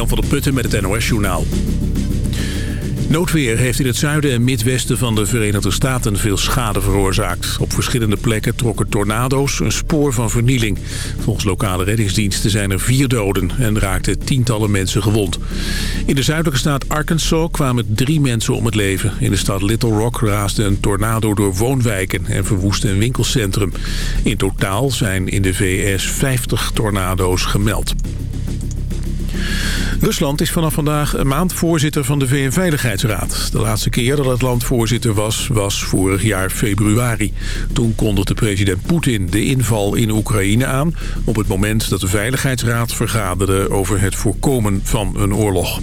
Jan van der Putten met het NOS Journaal. Noodweer heeft in het zuiden en midwesten van de Verenigde Staten veel schade veroorzaakt. Op verschillende plekken trokken tornado's een spoor van vernieling. Volgens lokale reddingsdiensten zijn er vier doden en raakten tientallen mensen gewond. In de zuidelijke staat Arkansas kwamen drie mensen om het leven. In de stad Little Rock raasde een tornado door woonwijken en verwoestte een winkelcentrum. In totaal zijn in de VS 50 tornado's gemeld. Rusland is vanaf vandaag een maand voorzitter van de VN-veiligheidsraad. De laatste keer dat het land voorzitter was, was vorig jaar februari. Toen kondigde president Poetin de inval in Oekraïne aan... op het moment dat de Veiligheidsraad vergaderde over het voorkomen van een oorlog.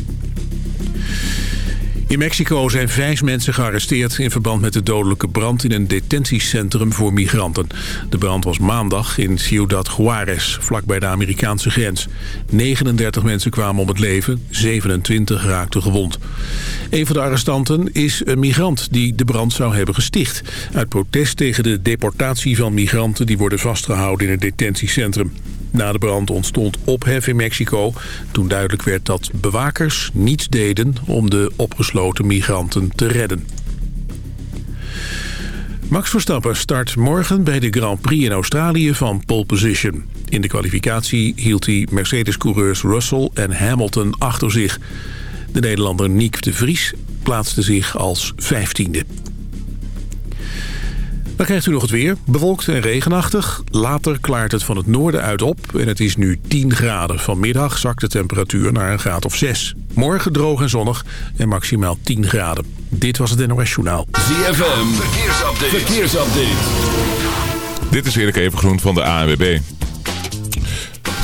In Mexico zijn vijf mensen gearresteerd in verband met de dodelijke brand in een detentiecentrum voor migranten. De brand was maandag in Ciudad Juarez, vlakbij de Amerikaanse grens. 39 mensen kwamen om het leven, 27 raakten gewond. Een van de arrestanten is een migrant die de brand zou hebben gesticht. Uit protest tegen de deportatie van migranten die worden vastgehouden in het detentiecentrum. Na de brand ontstond ophef in Mexico toen duidelijk werd dat bewakers niets deden om de opgesloten migranten te redden. Max Verstappen start morgen bij de Grand Prix in Australië van pole position. In de kwalificatie hield hij Mercedes-coureurs Russell en Hamilton achter zich. De Nederlander Nick de Vries plaatste zich als vijftiende. Dan krijgt u nog het weer. Bewolkt en regenachtig. Later klaart het van het noorden uit op en het is nu 10 graden. Vanmiddag zakt de temperatuur naar een graad of 6. Morgen droog en zonnig en maximaal 10 graden. Dit was het NOS Journaal. ZFM, verkeersupdate. verkeersupdate. Dit is Erik Evengroen van de ANWB.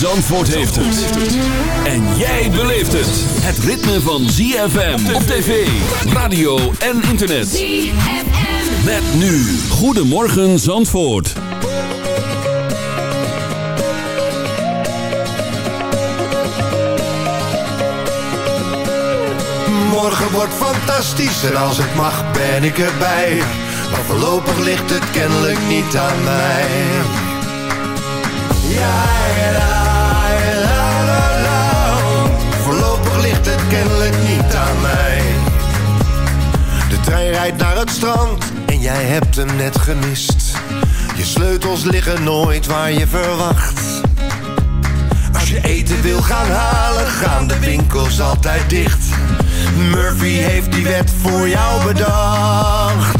Zandvoort heeft het. En jij beleeft het. Het ritme van ZFM op tv, radio en internet. ZFM. Met nu. Goedemorgen Zandvoort. Morgen wordt fantastisch en als het mag ben ik erbij. Maar voorlopig ligt het kennelijk niet aan mij. Ja, la, kennelijk niet aan mij. De trein rijdt naar het strand en jij hebt hem net gemist. Je sleutels liggen nooit waar je verwacht. Als je eten wil gaan halen, gaan de winkels altijd dicht. Murphy heeft die wet voor jou bedacht.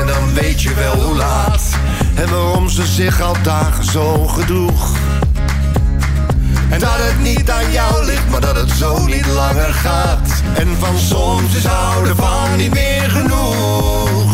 en dan weet je wel hoe laat. En waarom ze zich al dagen zo gedroeg. En dat het niet aan jou ligt, maar dat het zo niet langer gaat. En van soms is houden van niet meer genoeg.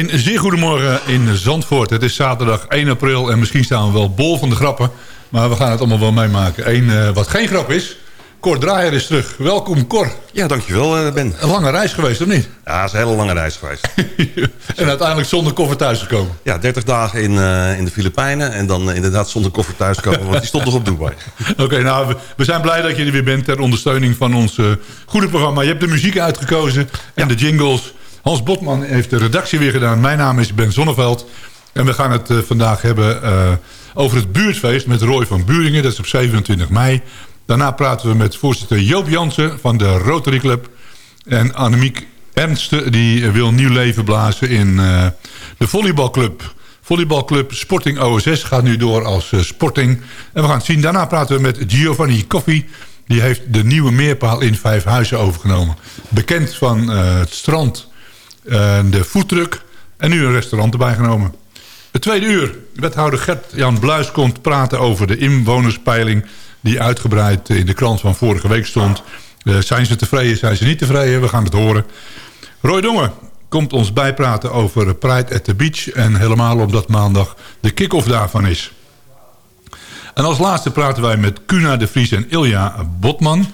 Een zeer goedemorgen in Zandvoort. Het is zaterdag 1 april en misschien staan we wel bol van de grappen. Maar we gaan het allemaal wel meemaken. Eén eh, wat geen grap is. Cor Draaier is terug. Welkom Cor. Ja, dankjewel eh, Ben. Een lange reis geweest of niet? Ja, het is een hele lange reis geweest. en uiteindelijk zonder koffer thuisgekomen. Ja, 30 dagen in, eh, in de Filipijnen en dan inderdaad zonder koffer thuiskomen, want die stond nog op Dubai. Oké, nou, we, we zijn blij dat je er weer bent ter ondersteuning van ons goede programma. Je hebt de muziek uitgekozen en de jingles. Hans Botman heeft de redactie weer gedaan. Mijn naam is Ben Zonneveld. En we gaan het vandaag hebben over het buurtfeest met Roy van Buringen. Dat is op 27 mei. Daarna praten we met voorzitter Joop Jansen van de Rotary Club. En Annemiek Ernsten die wil nieuw leven blazen in eh, de volleybalclub. Volleybalclub Sporting OSS gaat nu door als eh, Sporting. En we gaan het zien. Daarna praten we met Giovanni Coffee. Die heeft de nieuwe meerpaal in Vijfhuizen overgenomen. Bekend van eh, het strand, eh, de voetdruk en nu een restaurant erbij genomen. Tweede uur. Wethouder Gert-Jan Bluis komt praten over de inwonerspeiling... die uitgebreid in de krant van vorige week stond. Eh, zijn ze tevreden, zijn ze niet tevreden? We gaan het horen. Roy Dongen komt ons bijpraten over Pride at the Beach... en helemaal omdat maandag de kick-off daarvan is. En als laatste praten wij met Kuna de Vries en Ilja Botman.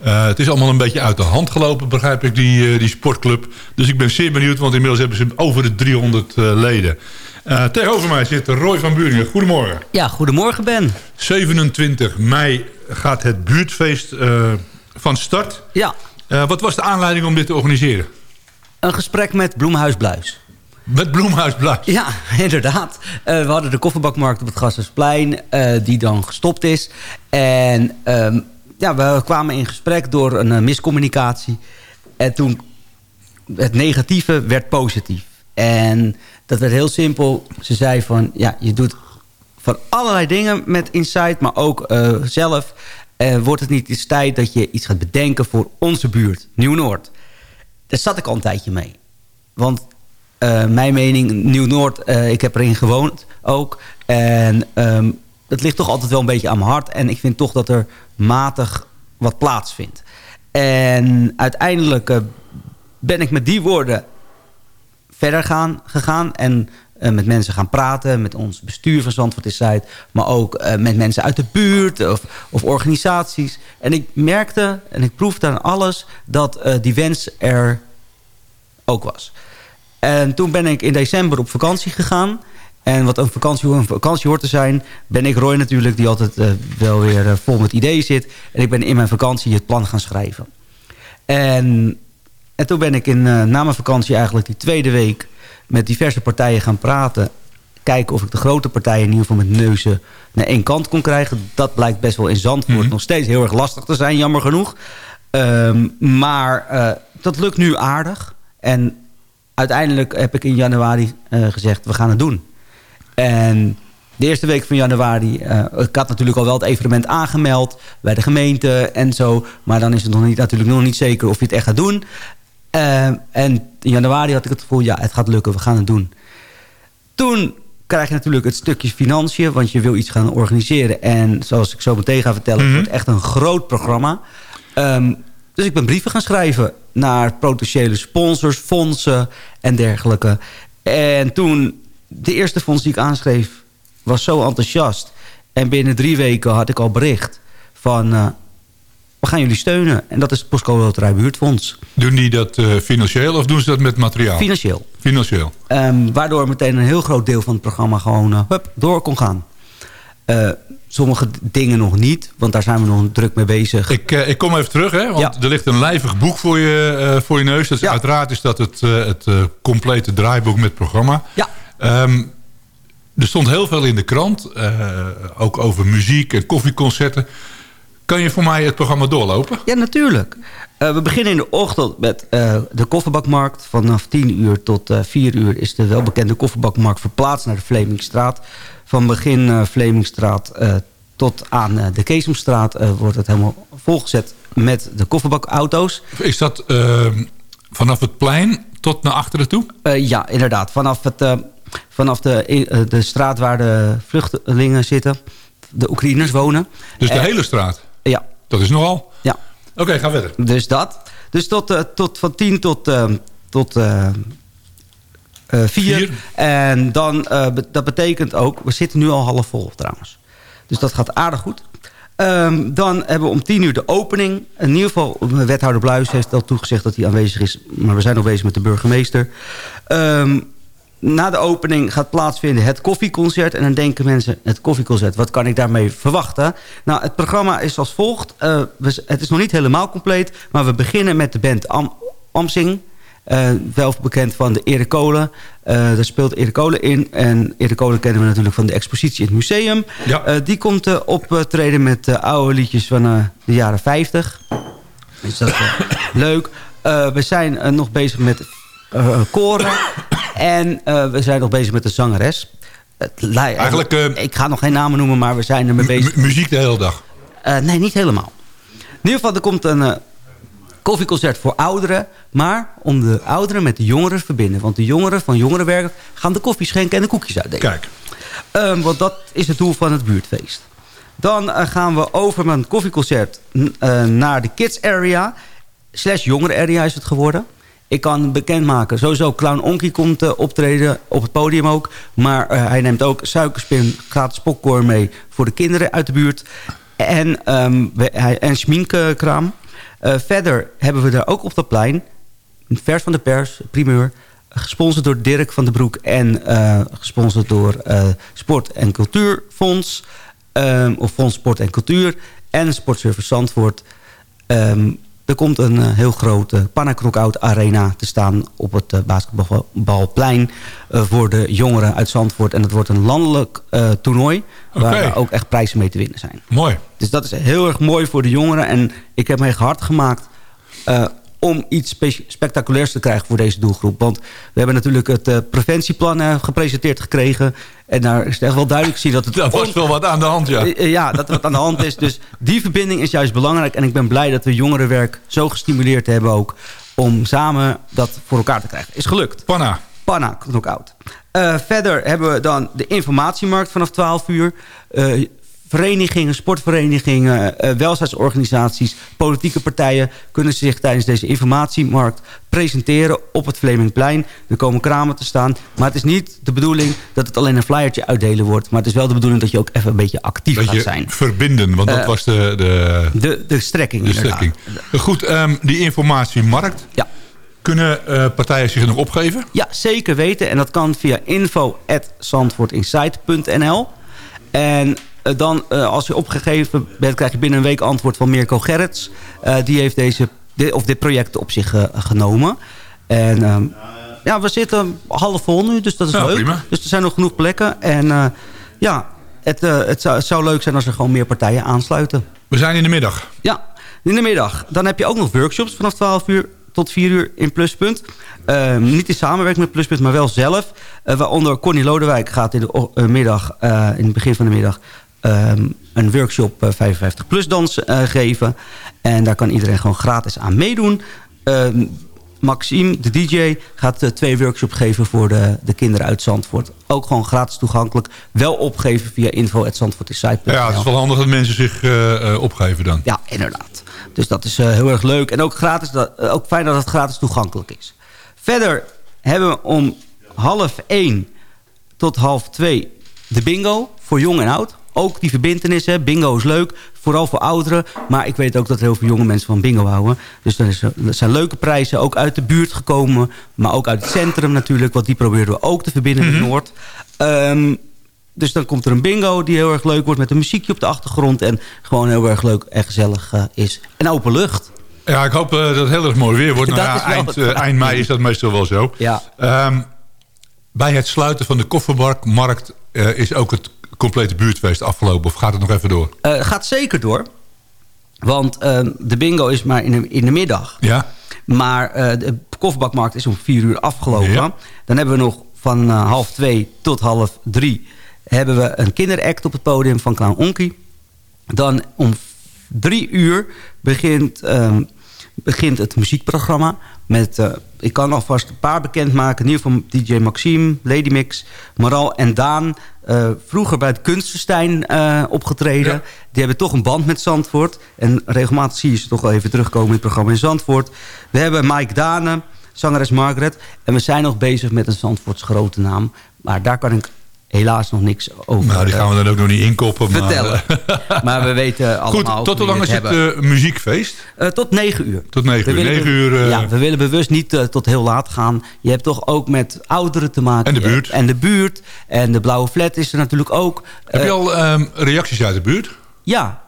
Eh, het is allemaal een beetje uit de hand gelopen, begrijp ik, die, eh, die sportclub. Dus ik ben zeer benieuwd, want inmiddels hebben ze over de 300 eh, leden. Eh, tegenover mij zit Roy van Buringen. Goedemorgen. Ja, goedemorgen Ben. 27 mei gaat het buurtfeest eh, van start. Ja, Eh, wat was de aanleiding om dit te organiseren? een gesprek met Bloemhuis Bluis. Met Bloemhuis Bluis. Ja, inderdaad. We hadden de kofferbakmarkt op het Gassersplein, die dan gestopt is. En ehm, ja, we kwamen in gesprek door een miscommunicatie. En toen, het negatieve werd positief. En dat werd heel simpel. Ze zei van, ja, je doet van allerlei dingen met Insight, maar ook eh, zelf. Eh, wordt het niet eens tijd dat je iets gaat bedenken voor onze buurt, Nieuw-Noord? Daar zat ik al een tijdje mee. Want eh, mijn mening, Nieuw-Noord, ik heb erin gewoond ook. En ehm, dat ligt toch altijd wel een beetje aan mijn hart. En ik vind toch dat er matig wat plaatsvindt. En uiteindelijk ben ik met die woorden verder gaan, gegaan. En eh, met mensen gaan praten. Met ons bestuur van Zandvoort is Zuid. Maar ook eh, met mensen uit de buurt of, of organisaties. En ik merkte en ik proefde aan alles dat eh, die wens er ook was. En toen ben ik in december op vakantie gegaan. En wat een vakantie, een vakantie hoort te zijn... ben ik Roy natuurlijk, die altijd wel weer vol met ideeën zit. En ik ben in mijn vakantie het plan gaan schrijven. En, en toen ben ik in, eh, na mijn vakantie eigenlijk die tweede week... met diverse partijen gaan praten. Kijken of ik de grote partijen in ieder geval met neuzen naar één kant kon krijgen. Dat blijkt best wel in Zandvoort nog steeds heel erg lastig te zijn, jammer genoeg. Ehm, maar eh, dat lukt nu aardig. En uiteindelijk heb ik in januari eh, gezegd, we gaan het doen. En de eerste week van januari, ik had natuurlijk al wel het evenement aangemeld bij de gemeente en zo. Maar dan is het nog niet, natuurlijk nog niet zeker of je het echt gaat doen. Eh, en in januari had ik het gevoel, ja, het gaat lukken, we gaan het doen. Toen krijg je natuurlijk het stukje financiën, want je wil iets gaan organiseren. En zoals ik zo meteen ga vertellen, het wordt echt een groot programma. Ehm, dus ik ben brieven gaan schrijven naar potentiële sponsors, fondsen en dergelijke. En toen, de eerste fonds die ik aanschreef, was zo enthousiast. En binnen drie weken had ik al bericht van... eh, we gaan jullie steunen. En dat is het Postcode Loterij Buurtfonds. Doen die dat eh, financieel of doen ze dat met materiaal? Financieel. Financieel. Ehm, waardoor meteen een heel groot deel van het programma gewoon eh, hup, door kon gaan. Eh, sommige dingen nog niet, want daar zijn we nog druk mee bezig. Ik, ik kom even terug, hè, want Ja. er ligt een lijvig boek voor je, voor je neus. Ja. Uiteraard is dat het, het complete draaiboek met programma. Ja. Ehm, er stond heel veel in de krant, ook over muziek en koffieconcerten. Kan je voor mij het programma doorlopen? Ja, natuurlijk. Eh, we beginnen in de ochtend met eh, de kofferbakmarkt. Vanaf 10 uur tot uh, 4 uur is de welbekende kofferbakmarkt verplaatst naar de Vlemingstraat. Van begin Vlemingstraat tot aan de Keesomstraat wordt het helemaal volgezet met de kofferbakauto's. Is dat vanaf het plein tot naar achteren toe? ja, inderdaad. Vanaf, het, vanaf de, de straat waar de vluchtelingen zitten, de Oekraïners wonen. Dus de hele straat? Dat is nogal? Ja. Oké, ga verder. Dus dat. Dus tot, uh, tot van 10 tot, uh, tot uh, 4. En dan, dat betekent ook, we zitten nu al half vol trouwens. Dus dat gaat aardig goed. Um, dan hebben we om 10 uur de opening. In ieder geval, wethouder Bluis heeft al toegezegd dat hij aanwezig is. Maar we zijn nog bezig met de burgemeester. Um, na de opening gaat plaatsvinden het koffieconcert. En dan denken mensen, het koffieconcert, wat kan ik daarmee verwachten? Nou, het programma is als volgt. Uh, we, het is nog niet helemaal compleet. Maar we beginnen met de band Am Amsing. Uh, wel bekend van de Erik Kolen. Uh, daar speelt Erik Kolen in. En Erik Kolen kennen we natuurlijk van de expositie in het museum. Ja. Die komt optreden met oude liedjes van de jaren 50. Is dat leuk. we zijn nog bezig met koren. En uh, we zijn nog bezig met de zangeres. Eigenlijk, uh, ik ga nog geen namen noemen, maar we zijn ermee bezig. Muziek de hele dag? Uh, nee, niet helemaal. In ieder geval, er komt een koffieconcert voor ouderen. Maar om de ouderen met de jongeren te verbinden. Want de jongeren van jongerenwerk gaan de koffie schenken en de koekjes uitdelen. Kijk. Um, want dat is het doel van het buurtfeest. Dan gaan we over met een koffieconcert naar de kids area. Slash jongeren area is het geworden. Ik kan bekendmaken. Sowieso Clown Onky komt uh, optreden op het podium ook. Maar uh, hij neemt ook suikerspin, gratis popcorn mee voor de kinderen uit de buurt. En, we, hij, en schminkkraam. Uh, verder hebben we daar ook op dat plein... vers van de pers, primeur... gesponsord door Dirk van den Broek... en gesponsord door Sport en Cultuurfonds... Um, of Fonds Sport en Cultuur... en Sportservice Zandvoort... Um, er komt een uh, heel grote Panna Knockout Arena te staan op het uh, basketbalplein uh, voor de jongeren uit Zandvoort. En het wordt een landelijk toernooi waar ook echt prijzen mee te winnen zijn. Mooi. Dus dat is heel erg mooi voor de jongeren. En ik heb me echt hard gemaakt om iets spectaculairs te krijgen voor deze doelgroep. Want we hebben natuurlijk het uh, preventieplan uh, gepresenteerd gekregen. En daar is echt wel duidelijk zien dat het... Dat was wel wat aan de hand, ja. Uh, ja, dat er wat aan de hand is. Dus die verbinding is juist belangrijk. En ik ben blij dat we jongerenwerk zo gestimuleerd hebben ook... om samen dat voor elkaar te krijgen. Is gelukt. Panna. Panna, knockout. verder hebben we dan de informatiemarkt vanaf 12 uur verenigingen, sportverenigingen, uh, welzijnsorganisaties, politieke partijen kunnen zich tijdens deze informatiemarkt presenteren op het Vlemingplein. Er komen kramen te staan. Maar het is niet de bedoeling dat het alleen een flyertje uitdelen wordt. Maar het is wel de bedoeling dat je ook even een beetje actief dat gaat je zijn. verbinden, want dat uh, was de... De, de, de strekking de strekking. Goed, um, die informatiemarkt. Ja. Kunnen uh, partijen zich nog opgeven? Ja, zeker weten. En dat kan via info.zandvoortinsight.nl. En dan, uh, als je opgegeven bent, krijg je binnen een week antwoord van Mirko Gerrits. Uh, die heeft deze, dit, of dit project op zich genomen. En uh, ja, we zitten half vol nu, dus dat is ja, leuk. Prima. Dus er zijn nog genoeg plekken. En ja, het, het zou, het, zou, leuk zijn als er gewoon meer partijen aansluiten. We zijn in de middag. Ja, in de middag. Dan heb je ook nog workshops vanaf 12 uur tot 4 uur in Pluspunt. Uh, niet in samenwerking met Pluspunt, maar wel zelf. Uh, waaronder Connie Lodewijk gaat in de uh, middag, in het begin van de middag... Um, een workshop 55 plus dans geven. En daar kan iedereen gewoon gratis aan meedoen. Um, Maxime, de DJ, gaat twee workshops geven voor de, de kinderen uit Zandvoort. Ook gewoon gratis toegankelijk. Wel opgeven via info.zandvoortinsight.nl. Ja, het is wel handig dat mensen zich uh, opgeven dan. Ja, inderdaad. Dus dat is uh, heel erg leuk. En ook, gratis, dat, ook fijn dat het gratis toegankelijk is. Verder hebben we om half één tot half twee de bingo voor jong en oud. Ook die verbindenissen. Bingo is leuk. Vooral voor ouderen. Maar ik weet ook dat heel veel jonge mensen van bingo houden. Dus er, zijn leuke prijzen. Ook uit de buurt gekomen. Maar ook uit het centrum natuurlijk. Want die proberen we ook te verbinden Mhm. met Noord. Um, dus dan komt er een bingo die heel erg leuk wordt. Met een muziekje op de achtergrond. En gewoon heel erg leuk en gezellig uh, is. En open lucht. Ja, ik hoop uh, dat het heel erg mooi weer wordt. Nou, ja, eind, uh, eind mei is dat meestal wel zo. Ja. Um, bij het sluiten van de koffermarkt is ook het complete buurtfeest afgelopen? Of gaat het nog even door? Uh, gaat zeker door. Want ehm, de bingo is maar in de, in de middag. Ja. Maar eh, de kofferbakmarkt is om vier uur afgelopen. Ja. Dan hebben we nog van eh, half twee tot half drie... hebben we een kinderact op het podium van Clown Onky. Dan om drie uur begint, ehm, begint het muziekprogramma. Met, eh, ik kan alvast een paar bekendmaken. In ieder geval DJ Maxime, Lady Mix, Maral en Daan. eh, vroeger bij het Kunstenstein eh, opgetreden. Ja. Die hebben toch een band met Zandvoort. En regelmatig zie je ze toch wel even terugkomen in het programma in Zandvoort. We hebben Mike Dane, zangeres Margaret. En we zijn nog bezig met een Zandvoorts grote naam. Maar daar kan ik helaas nog niks over Nou, die gaan we dan ook nog niet inkoppen. Vertellen. Maar we weten allemaal Goed, tot hoe lang is het eh, muziekfeest? Eh, tot negen uur. Tot negen uur. Negen uur, eh, ja, we willen bewust niet eh, tot heel laat gaan. Je hebt toch ook met ouderen te maken. En de buurt. En de buurt. En de blauwe flat is er natuurlijk ook. Heb je Eh, al ehm, reacties uit de buurt? Ja,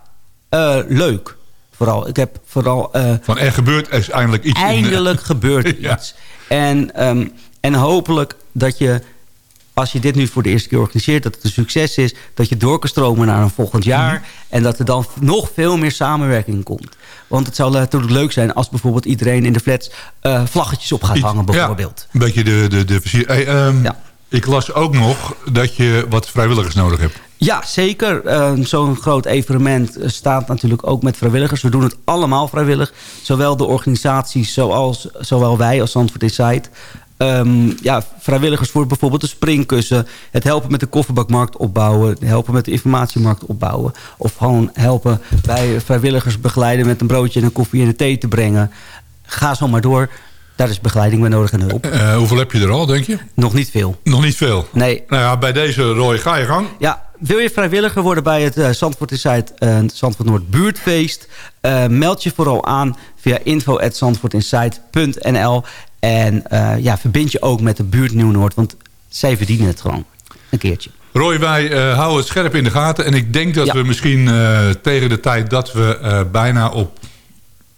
eh, leuk. Vooral. Ik heb vooral... eh, Van er gebeurt er is eindelijk iets. in, eh, eindelijk gebeurt Ja. iets. En, ehm, en hopelijk dat je, als je dit nu voor de eerste keer organiseert... dat het een succes is, dat je door kan stromen naar een volgend jaar... Mhm. en dat er dan nog veel meer samenwerking komt. Want het zou natuurlijk leuk zijn als bijvoorbeeld iedereen in de flats... eh, vlaggetjes op gaat iets- hangen ja, bijvoorbeeld. een beetje de, de, de versier. Hey, ehm, Ja. Ik las ook nog dat je wat vrijwilligers nodig hebt. Ja, zeker. Eh, Zo'n groot evenement eh, staat natuurlijk ook met vrijwilligers. We doen het allemaal vrijwillig. Zowel de organisaties, zoals, zowel wij als Zandvoort Inside. Ehm, ja, vrijwilligers voor bijvoorbeeld de springkussen. Het helpen met de kofferbakmarkt opbouwen. Helpen met de informatiemarkt opbouwen. Of gewoon helpen bij vrijwilligers begeleiden met een broodje en een koffie en een thee te brengen. Ga zo maar door. Daar is begeleiding bij nodig en hulp. Eh, hoeveel heb je er al, denk je? Nog niet veel. Nog niet veel. Nee, Nou ja, bij deze Roy, ga je gang. Ja, wil je vrijwilliger worden bij het eh, Zandvoort Inside eh, Zandvoort Noord buurtfeest? Eh, meld je vooral aan via info.zandvoortinsight.nl En eh, ja, verbind je ook met de buurt Nieuw-Noord, want zij verdienen het gewoon. Een keertje. Roy, wij eh, houden het scherp in de gaten. En ik denk dat Ja. we misschien eh, tegen de tijd dat we bijna op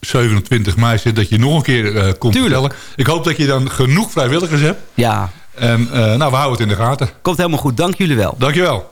27 mei zitten... dat je nog een keer komt Tuurlijk. vertellen. Ik hoop dat je dan genoeg vrijwilligers hebt. Ja, En nou, we houden het in de gaten. komt helemaal goed. Dank jullie wel. Dankjewel. Duizenden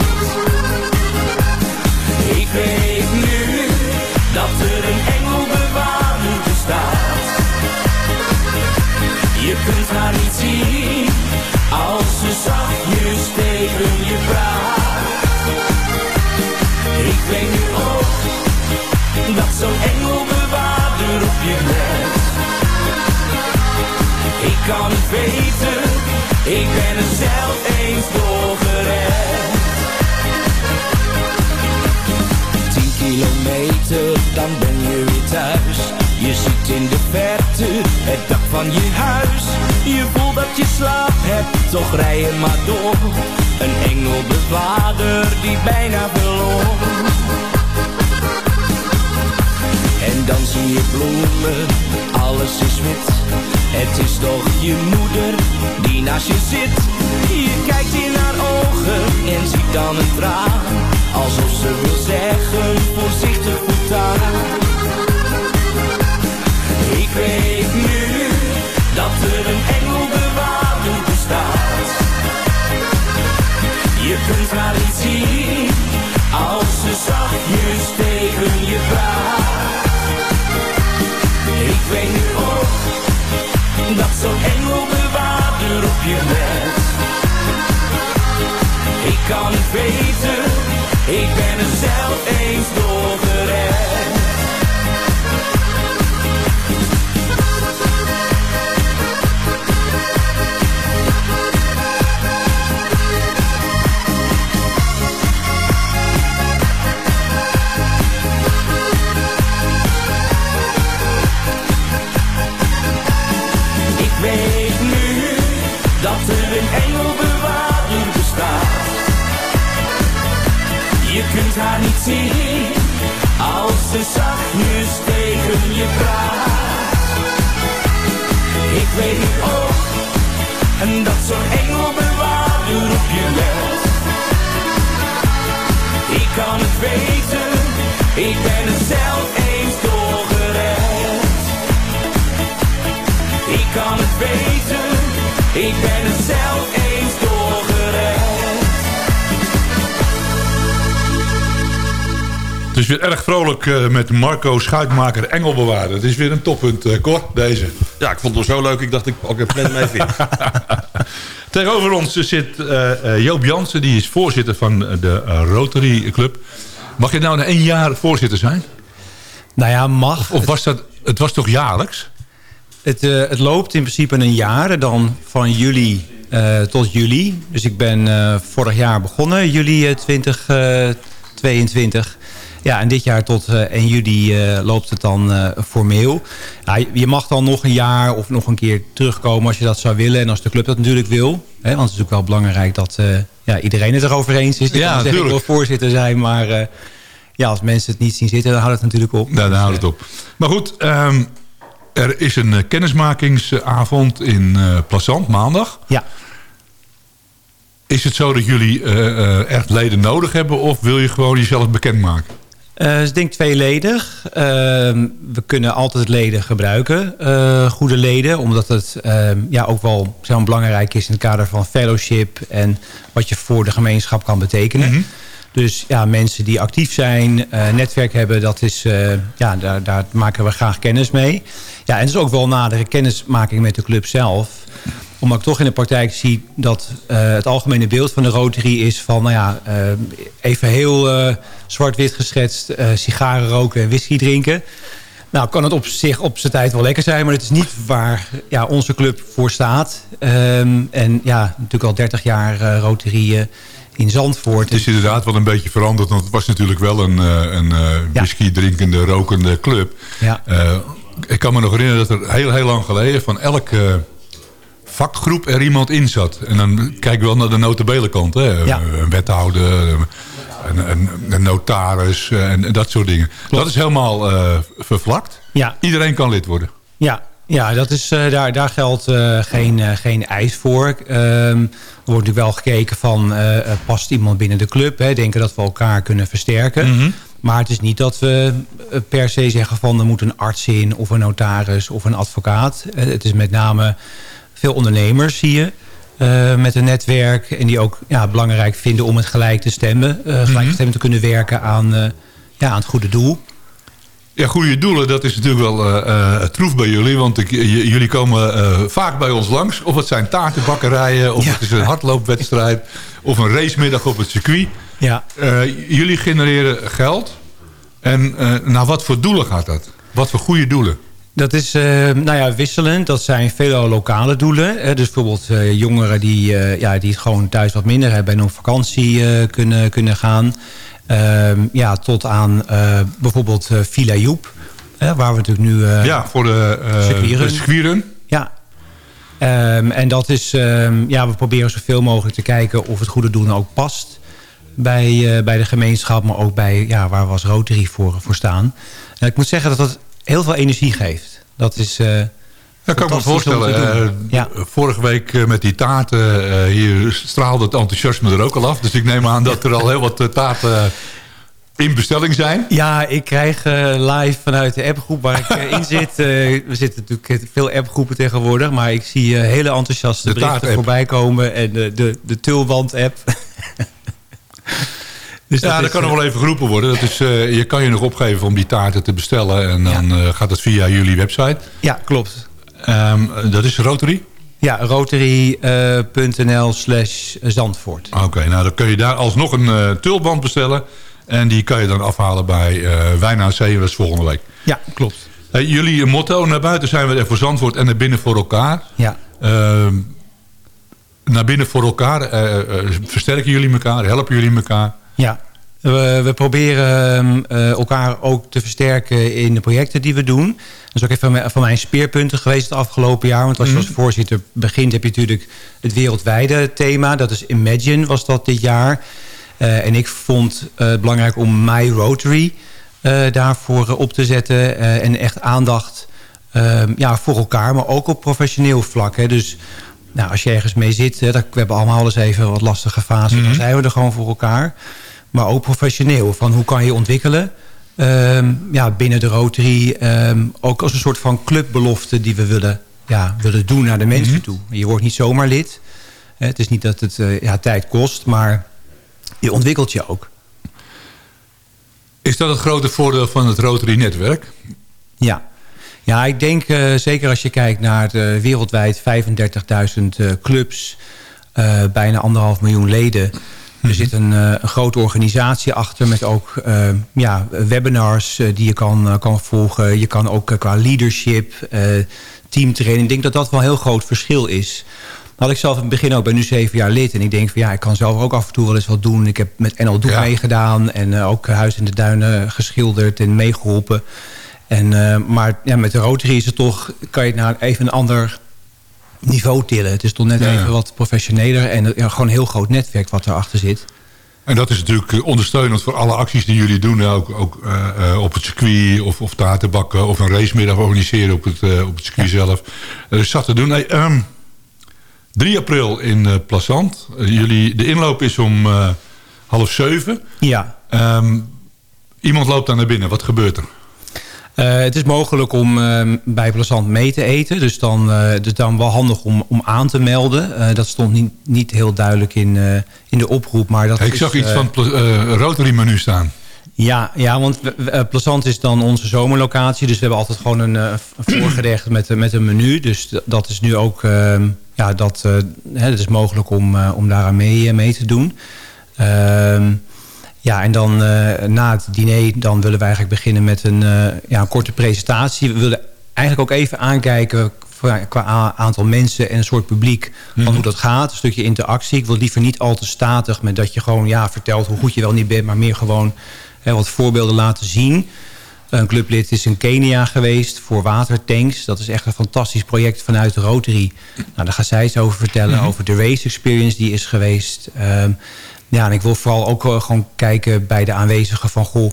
Weet nu dat er een engel bewaarder bestaat. Je kunt haar niet zien als ze zachtjes tegen je praat. Ik weet nu ook dat zo'n engelbewaarder op je let. Ik kan het weten, ik ben er zelf eens door gered. Kilometer, dan ben je weer thuis. Je ziet in de verte het dak van je huis. Je voelt dat je slaap hebt, toch rij je maar door. Een engelbewaarder die bijna verloor. En dan zie je bloemen, alles is wit. Het is toch je moeder die naast je zit. Je kijkt in haar ogen en ziet dan een traan. Alsof ze wil zeggen, voorzichtig voortaan. Ik weet nu dat er een engelbewaarder bestaat. Je kunt haar niet zien Ik kan het weten, ik ben er zelf eens door kunt haar niet zien als ze zachtjes tegen je praat. Ik weet het ook, en dat zo'n engelbewaarder op je let. Ik kan het weten, ik ben er zelf eens doorgered. Ik kan het weten, ik ben er zelf eens is weer erg vrolijk eh, met Marco Schuitmaker Engelbewaarder. Het is weer een toppunt, eh, Cor, deze. Ja, ik vond hem zo leuk. Ik dacht, ik pak een pen mee vind. Tegenover ons zit eh, eh, Joop Jansen, die is voorzitter van de eh, Rotary Club. Mag je nou na één jaar voorzitter zijn? Nou ja, mag. Of was dat, het was toch jaarlijks? Het, eh, het loopt in principe een jaar, dan van juli eh, tot juli. Dus ik ben eh, vorig jaar begonnen, juli eh, 2022. Ja, en dit jaar tot eh 1 juli eh, loopt het dan eh, formeel. Ja, je- mag dan nog een jaar of nog een keer terugkomen als je dat zou willen. En als de club dat natuurlijk wil. Hè, want het is ook wel belangrijk dat eh, ja, iedereen het erover eens is. Je Ja, zeggen, ik wil natuurlijk. voorzitter zijn, maar... eh, ja, als mensen het niet zien zitten, dan houdt het natuurlijk op. Nou, dan houdt het op. Maar goed, ehm, er is een eh, kennismakingsavond in eh Plazant maandag. Ja. Is het zo dat jullie eh, eh, echt leden nodig hebben... of wil je gewoon jezelf bekendmaken? Eh, dus ik denk tweeledig. Ehm, we kunnen altijd leden gebruiken, eh, goede leden. Omdat het ehm, ja, ook wel zo belangrijk is in het kader van fellowship... en wat je voor de gemeenschap kan betekenen. Dus ja, mensen die actief zijn, eh, netwerk hebben... Dat is, eh, ja, daar, daar maken we graag kennis mee. Ja, en het is ook wel nadere kennismaking met de club zelf omdat ik toch in de praktijk zie dat eh, het algemene beeld van de Rotary is van, nou ja, eh, even heel eh, zwart-wit geschetst, sigaren roken en whisky drinken. Nou, kan het op zich op zijn tijd wel lekker zijn, maar het is niet waar ja, onze club voor staat. Ehm, en ja, natuurlijk al 30 jaar Rotary eh, in Zandvoort. Het is inderdaad wel een beetje veranderd... want het was natuurlijk wel een, een whisky drinkende, rokende club. Ja. Ik kan me nog herinneren dat er heel, heel lang geleden... van elke vakgroep er iemand in zat. En dan kijk wel naar de notabele kant. Hè? Ja. Een wethouder, een, een, een notaris eh, en dat soort dingen. Dat is helemaal eh, vervlakt. Ja. Iedereen kan lid worden. Ja, ja dat is, eh, daar, daar geldt eh, geen, eh, geen eis voor. Ehm, er wordt natuurlijk wel gekeken van, eh, eh, past iemand binnen de club? Hè? Denken dat we elkaar kunnen versterken. Maar het is niet dat we eh, per se zeggen van... er moet een arts in, of een notaris, of een advocaat. Eh, het is met name veel ondernemers, zie je... eh, met een netwerk en die ook ja, belangrijk vinden om het gelijk te stemmen. eh gelijk te stemmen te kunnen werken aan, eh, ja, aan het goede doel. Ja, goede doelen, dat is natuurlijk wel troef bij jullie. Want ik, jullie komen vaak bij ons langs. Of het zijn taartenbakkerijen, of Ja. het is een hardloopwedstrijd... of een racemiddag op het circuit. Ja. Jullie genereren geld. En naar wat voor doelen gaat dat? Wat voor goede doelen? Dat is eh, nou ja, wisselend. Dat zijn veel lokale doelen. Hè. Dus bijvoorbeeld eh, jongeren die, eh, ja, die het gewoon thuis wat minder hebben... en op vakantie eh, kunnen, kunnen gaan. Ehm, ja, tot aan eh, bijvoorbeeld eh, Villa Joep. Waar we natuurlijk nu... eh, ja, voor de circuitrun. Ja. Ehm, en dat is... ehm, ja, we proberen zoveel mogelijk te kijken of het goede doel nou ook past... Bij, eh, bij de gemeenschap, maar ook bij ja, waar we als Rotary voor, voor staan. En ik moet zeggen dat dat heel veel energie geeft. Dat is... eh, Dat kan ik me voorstellen. Eh, ja. Vorige week eh, met die taarten, hier straalde het enthousiasme er ook al af. Dus ik neem aan dat er al heel wat taarten in bestelling zijn. Ja, ik krijg live vanuit de appgroep waar ik in zit. we zitten natuurlijk veel appgroepen tegenwoordig. Maar ik zie hele enthousiaste De berichten voorbij komen. En de, de, de Tulband-app. dus ja, dat kan nog eh, wel even geroepen worden. Dat is, eh, je kan je nog opgeven om die taarten te bestellen. En dan eh, gaat het via jullie website. Ja, klopt. Ehm, dat is Rotary? Ja, rotary.nl slash Zandvoort. Oké, nou dan kun je daar alsnog een tulband bestellen. En die kan je dan afhalen bij eh Wijn aan Zee. Dat is volgende week. Ja, klopt. Hey, jullie motto, naar buiten zijn we er voor Zandvoort en naar binnen voor elkaar. Ja. Ehm, naar binnen voor elkaar. versterken jullie elkaar? Helpen jullie elkaar? Ja. We, we proberen um, uh, elkaar ook te versterken in de projecten die we doen. Dat is ook even van mijn speerpunten geweest het afgelopen jaar. Want als je als voorzitter begint heb je natuurlijk het wereldwijde thema. Dat is Imagine was dat dit jaar. Uh, en ik vond uh, het belangrijk om My Rotary daarvoor op te zetten. en echt aandacht um, ja, voor elkaar, maar ook op professioneel vlak. Hè. Dus nou, als je ergens mee zit, hè, dat, we hebben allemaal eens even wat lastige. Mm -hmm. Dan zijn we er gewoon voor elkaar. Maar ook professioneel. Van hoe kan je ontwikkelen? Um, ja, binnen de Rotary. Um, ook als een soort van clubbelofte die we willen, ja, willen doen naar de mensen mm -hmm. toe. Je wordt niet zomaar lid. Het is niet dat het uh, ja, tijd kost, maar je ontwikkelt je ook. Is dat het grote voordeel van het Rotary-netwerk? Ja. Ja, ik denk uh, zeker als je kijkt naar de wereldwijd 35.000 uh, clubs... Uh, bijna anderhalf miljoen leden... Er zit een, een, grote organisatie achter met ook ja, webinars die je kan, kan volgen. Je kan ook qua leadership, teamtraining. Ik denk dat dat wel een heel groot verschil is. Had ik zelf in het begin ook, ben nu zeven jaar lid. En ik denk van ja, ik kan zelf ook af en toe wel eens wat doen. Ik heb met NL Doek ja. meegedaan en ook Huis in de Duinen geschilderd en meegeholpen. En, maar ja, met de Rotary is het toch, kan je naar even een ander niveau tillen. Het is toch net ja. even wat professioneler en ja, gewoon een heel groot netwerk wat erachter zit. En dat is natuurlijk ondersteunend voor alle acties die jullie doen. Ook, ook uh, uh, op het circuit of, of taartenbakken of een racemiddag organiseren op het, uh, op het circuit ja. zelf. Er is zat te doen. Hey, um, 3 april in uh, jullie, de inloop is om half zeven. Ja. Um, iemand loopt daar naar binnen. Wat gebeurt er? Uh, het is mogelijk om uh, bij Plazant mee te eten. Dus dan, uh, dus dan wel handig om, om aan te melden. dat stond niet, niet heel duidelijk in, in de oproep. Maar dat Ik is, zag iets van het Rotary menu staan. Ja, ja want Plazant is dan onze zomerlocatie. Dus we hebben altijd gewoon een, een voorgerecht met, met een menu. Dus dat is nu ook ehm, ja, dat, hè, het is mogelijk om, om daaraan mee, mee te doen. Ehm ja, en dan uh, na het diner dan willen we eigenlijk beginnen met een, uh, ja, een korte presentatie. We willen eigenlijk ook even aankijken qua aantal mensen en een soort publiek van mm -hmm. hoe dat gaat. Een stukje interactie. Ik wil liever niet al te statig met dat je gewoon ja, vertelt hoe goed je wel niet bent, maar meer gewoon hè, wat voorbeelden laten zien. Een clublid is in Kenia geweest voor watertanks. Dat is echt een fantastisch project vanuit de Rotary. Nou, daar gaat zij iets over vertellen. Mm -hmm. Over de race experience die is geweest. Um, ja, en ik wil vooral ook uh, gewoon kijken bij de aanwezigen van... goh,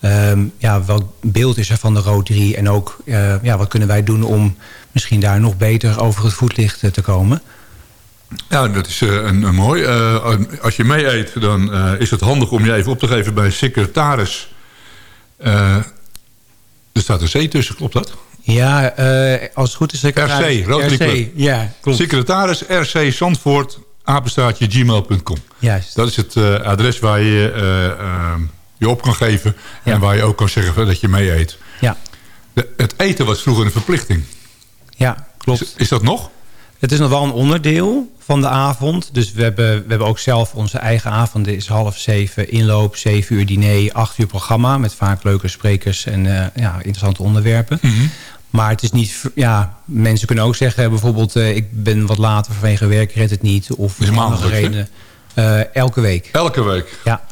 um, ja, welk beeld is er van de Rotary? En ook, uh, ja, wat kunnen wij doen om misschien daar nog beter over het voetlicht uh, te komen? Ja, dat is een, een mooi. als je mee eet, dan is het handig om je even op te geven bij secretaris. er staat een C tussen, klopt dat? Ja, als het goed is secretaris... RC, Rotary RC, Club. Ja, klopt. Secretaris RC Zandvoort apenstaartje gmail.com. Juist. Dat is het uh, adres waar je uh, uh, je op kan geven. Ja. En waar je ook kan zeggen dat je mee eet. Ja. De, het eten was vroeger een verplichting. Ja, klopt. Is, is, dat nog? Het is nog wel een onderdeel van de avond. Dus we hebben, we hebben ook zelf onze eigen avond. Het is half zeven inloop, zeven uur diner, acht uur programma. Met vaak leuke sprekers en ja, interessante onderwerpen. Mm -hmm. Maar het is niet... Ja, mensen kunnen ook zeggen bijvoorbeeld... Uh, ik ben wat later vanwege werk, red het niet. Of is maandelijks, reden. Uh, elke week. Elke week? Ja.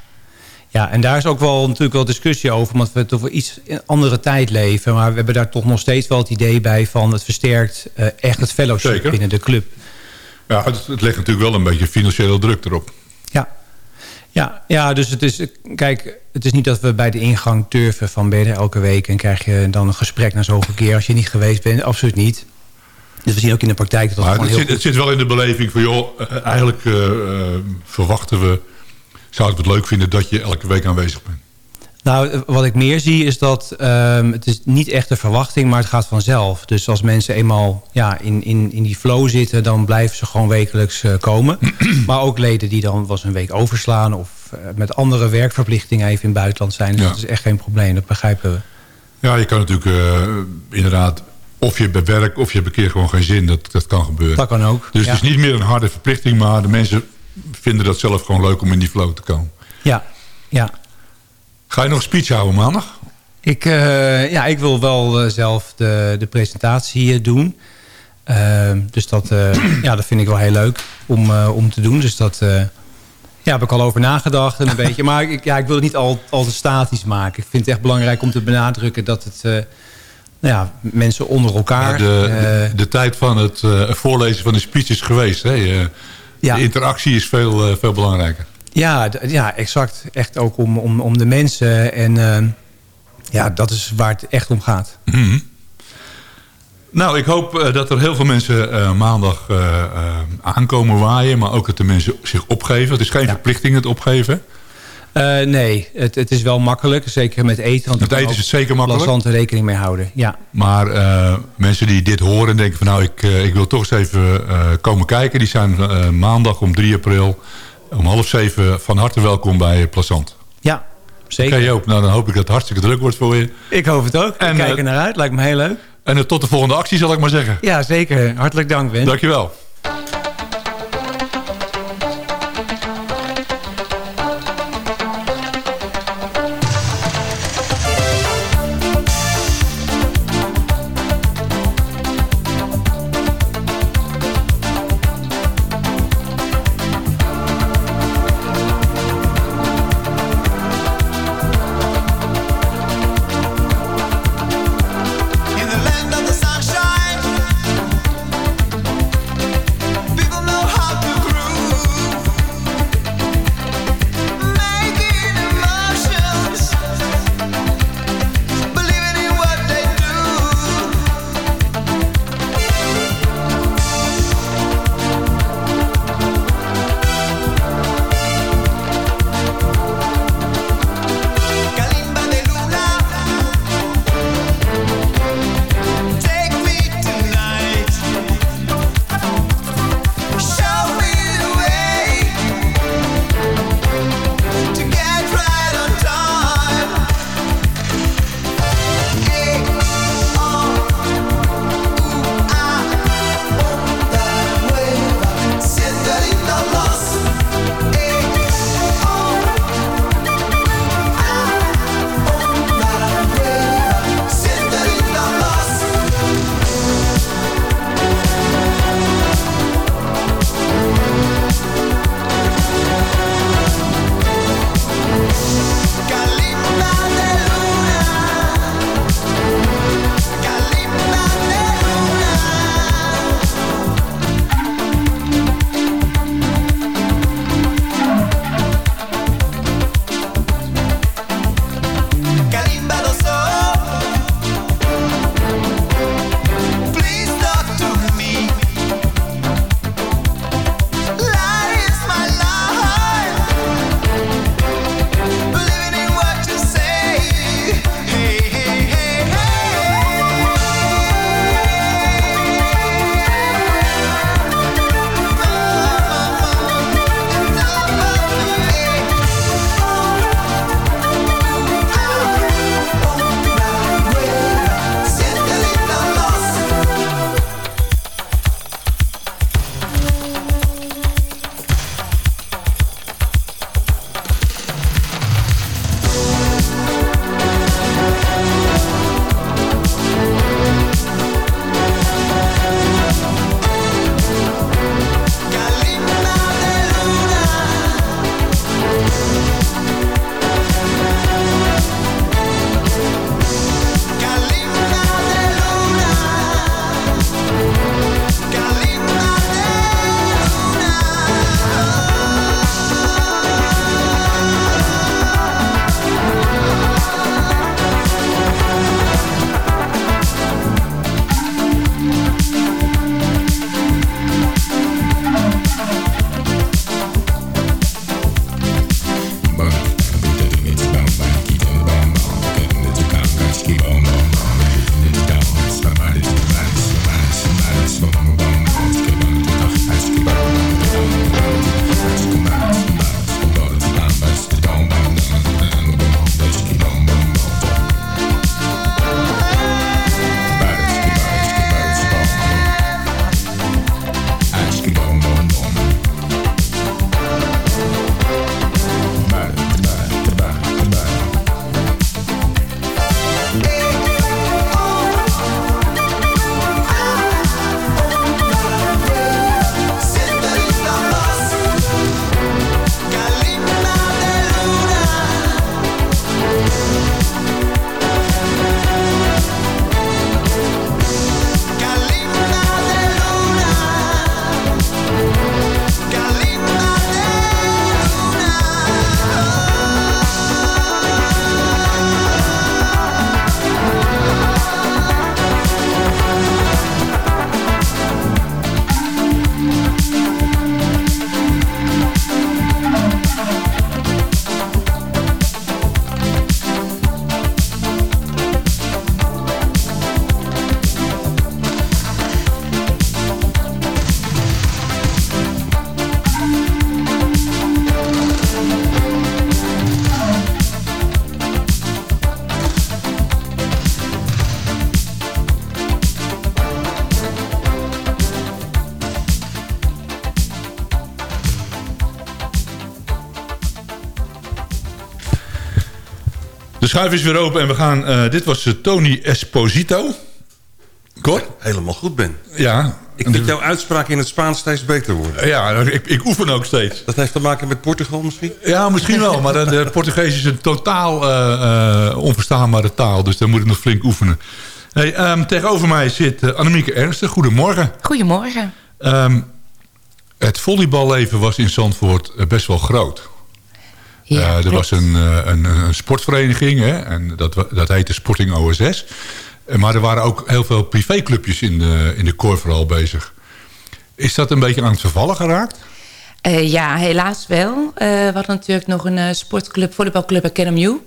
Ja, en daar is ook wel natuurlijk wel discussie over... omdat we toch wel iets in andere tijd leven. Maar we hebben daar toch nog steeds wel het idee bij... van het versterkt uh, echt het fellowship Zeker. binnen de club. Ja, het, het legt natuurlijk wel een beetje financiële druk erop. Ja. Ja, ja, dus het is, kijk, het is niet dat we bij de ingang turven van ben je er elke week... en krijg je dan een gesprek na zoveel keer als je niet geweest bent. Absoluut niet. Dus we zien ook in de praktijk dat dat maar gewoon het, heel zit, het zit wel in de beleving van... joh, uh, eigenlijk uh, uh, verwachten we... zou ik het leuk vinden dat je elke week aanwezig bent. Nou, wat ik meer zie is dat um, het is niet echt een verwachting, maar het gaat vanzelf. Dus als mensen eenmaal ja, in, in, in die flow zitten, dan blijven ze gewoon wekelijks uh, komen. maar ook leden die dan was een week overslaan of uh, met andere werkverplichtingen even in het buitenland zijn. Dus ja. dat is echt geen probleem, dat begrijpen we. Ja, je kan natuurlijk uh, inderdaad, of je hebt werk of je hebt een keer gewoon geen zin, dat, dat kan gebeuren. Dat kan ook. Dus ja. het is niet meer een harde verplichting, maar de mensen vinden dat zelf gewoon leuk om in die flow te komen. Ja, ja. Ga je nog een speech houden maandag? Ik, uh, ja, ik wil wel uh, zelf de, de presentatie doen. Uh, dus dat, ja, dat vind ik wel heel leuk om, om te doen. Dus dat, Ja, heb ik al over nagedacht een beetje. Maar ik, ja, ik wil het niet al, al te statisch maken. Ik vind het echt belangrijk om te benadrukken dat het... Nou ja, mensen onder elkaar... de, de, de, tijd van het uh, voorlezen van de speech is geweest. Hè? Uh, ja. De interactie is veel, veel belangrijker. Ja, ja, exact. Echt ook om, om, om de mensen. En ja, dat is waar het echt om gaat. Mm -hmm. Nou, ik hoop uh, dat er heel veel mensen uh, maandag uh, aankomen waaien. Maar ook dat de mensen zich opgeven. Het is geen ja. verplichting het opgeven. nee, het, het, is wel makkelijk. Zeker met eten. Want met eten is het zeker makkelijk. er rekening mee houden, ja. Maar mensen die dit horen en denken van... nou, ik, ik wil toch eens even komen kijken. Die zijn maandag om 3 april om half zeven van harte welkom bij Plazant. Ja, zeker. Nou dan hoop ik dat het hartstikke druk wordt voor je. Ik hoop het ook. En, ik kijk er naar uit. Lijkt me heel leuk. En tot de volgende actie zal ik maar zeggen. Ja, zeker. Hartelijk dank, Ben. Dankjewel. De schuif is weer open en we gaan... eh, dit was eh, Tony Esposito. Cor? Helemaal goed, Ben. Ja. Ik vind jouw uitspraak in het Spaans steeds beter worden. Ja, ik, ik oefen ook steeds. Dat heeft te maken met Portugal misschien? Ja, misschien wel. Maar de, de Portugees is een totaal eh, eh, onverstaanbare taal. Dus daar moet ik nog flink oefenen. Hey, ehm, tegenover mij zit uh, Annemieke Ernsten. Goedemorgen. Goedemorgen. Um, het volleyballeven was in Zandvoort best wel groot. Ja, uh, er was een, een, een, sportvereniging. Hè, en dat, dat heette Sporting OSS. Maar er waren ook heel veel privéclubjes in de, in de koor vooral bezig. Is dat een beetje aan het vervallen geraakt? Uh, ja, helaas wel. Uh, we hadden natuurlijk nog een uh, sportclub, volleybalclub Academy.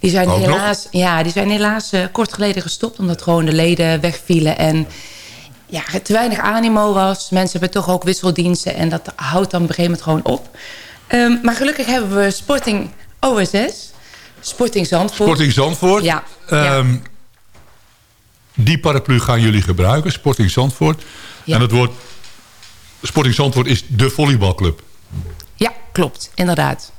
Die zijn Ook helaas, ja, die zijn helaas kort geleden gestopt... omdat gewoon de leden wegvielen en ja, te weinig animo was. Mensen hebben toch ook wisseldiensten en dat houdt dan op een gegeven moment gewoon op. Um, maar gelukkig hebben we Sporting OSS, Sporting Zandvoort. Sporting Zandvoort. Ja. Um, ja. Die paraplu gaan jullie gebruiken, Sporting Zandvoort. Ja. En het woord Sporting Zandvoort is de volleybalclub. Ja, klopt. Inderdaad.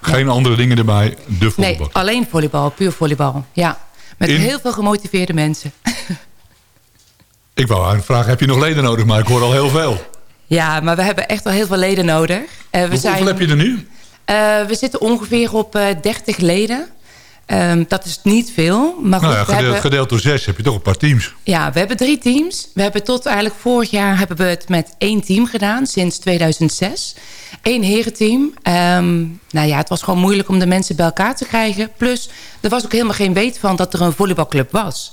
Geen ja. andere dingen erbij, de volleybal. Nee, alleen volleybal, puur volleybal. Ja, met In... heel veel gemotiveerde mensen. ik wou aan vragen, heb je nog leden nodig? Maar ik hoor al heel veel. Ja, maar we hebben echt wel heel veel leden nodig. Uh, we Hoeveel zijn, heb je er nu? Uh, we zitten ongeveer op uh, 30 leden. Um, dat is niet veel. Maar goed, nou ja, gedeeld, hebben, gedeeld, door zes heb je toch een paar teams. Ja, we hebben drie teams. We hebben tot eigenlijk vorig jaar hebben we het met één team gedaan. Sinds 2006. Eén herenteam. Um, nou ja, het was gewoon moeilijk om de mensen bij elkaar te krijgen. Plus, er was ook helemaal geen weet van dat er een volleybalclub was.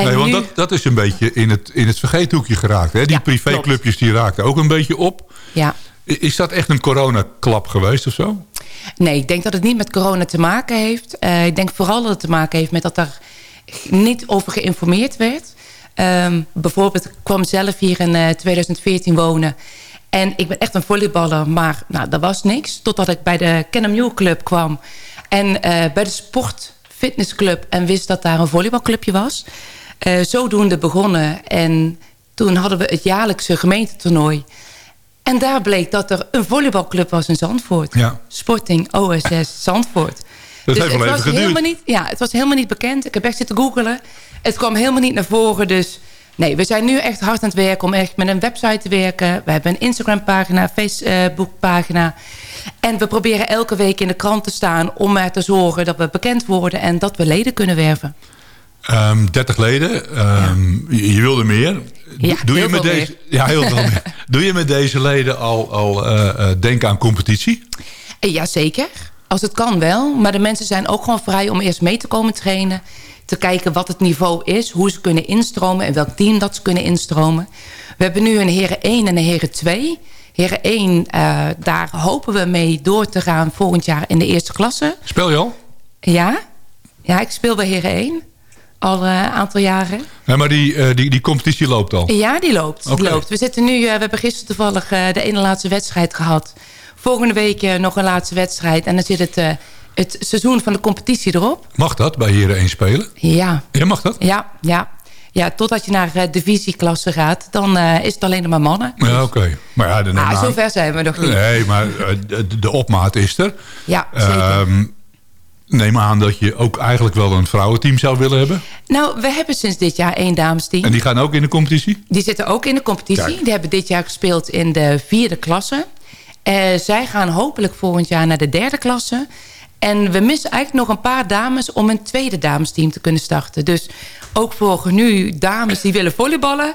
En nee, want dat, dat is een beetje in het, in het vergeethoekje geraakt. Hè? Die ja, privéclubjes die raakten ook een beetje op. Ja. Is dat echt een coronaklap geweest of zo? Nee, ik denk dat het niet met corona te maken heeft. Uh, ik denk vooral dat het te maken heeft met dat er niet over geïnformeerd werd. Um, bijvoorbeeld, ik kwam zelf hier in uh, 2014 wonen. En ik ben echt een volleyballer, maar nou, dat was niks. Totdat ik bij de Kennemew Club kwam. En uh, bij de Sport Fitnessclub en wist dat daar een volleybalclubje was. Uh, zodoende begonnen. En toen hadden we het jaarlijkse gemeentetoernooi. En daar bleek dat er een volleybalclub was in Zandvoort. Ja. Sporting OSS Zandvoort. Dat dus heeft wel het was geduurd. helemaal niet, Ja, het was helemaal niet bekend. Ik heb echt zitten googelen. Het kwam helemaal niet naar voren. Dus nee, we zijn nu echt hard aan het werken om echt met een website te werken. We hebben een Instagram pagina, Facebook pagina. En we proberen elke week in de krant te staan om er te zorgen dat we bekend worden en dat we leden kunnen werven. Um, 30 leden. Um, ja. je, je wilde meer. Ja, Doe je heel met veel deze, ja, heel veel meer. Doe je met deze leden al, al uh, uh, denken aan competitie? Jazeker. Als het kan wel. Maar de mensen zijn ook gewoon vrij om eerst mee te komen trainen. Te kijken wat het niveau is. Hoe ze kunnen instromen. En welk team dat ze kunnen instromen. We hebben nu een heren 1 en een heren 2. Heren 1, uh, daar hopen we mee door te gaan volgend jaar in de eerste klasse. Speel je al? Ja. Ja, ik speel bij heren 1 al een uh, aantal jaren. Ja, maar die, uh, die, die competitie loopt al? Ja, die loopt. Die okay. loopt. We, zitten nu, uh, we hebben gisteren toevallig de ene laatste wedstrijd gehad. Volgende week nog een laatste wedstrijd. En dan zit het, het seizoen van de competitie erop. Mag dat bij Heren 1 spelen? Ja. Ja, mag dat? Ja, ja. Ja, totdat je naar divisieklasse gaat, dan is het alleen maar mannen. Dus... Ja, oké. Okay. Maar ja, dan ah, zover zijn we nog niet. Nee, maar de, de opmaat is er. Ja, zeker. Um, neem aan dat je ook eigenlijk wel een vrouwenteam zou willen hebben. Nou, we hebben sinds dit jaar één damesteam. En die gaan ook in de competitie? Die zitten ook in de competitie. Kijk. Die hebben dit jaar gespeeld in de vierde klasse. Uh, zij gaan hopelijk volgend jaar naar de derde klasse. En we missen eigenlijk nog een paar dames om een tweede damesteam te kunnen starten. Dus ook voor nu dames die willen volleyballen...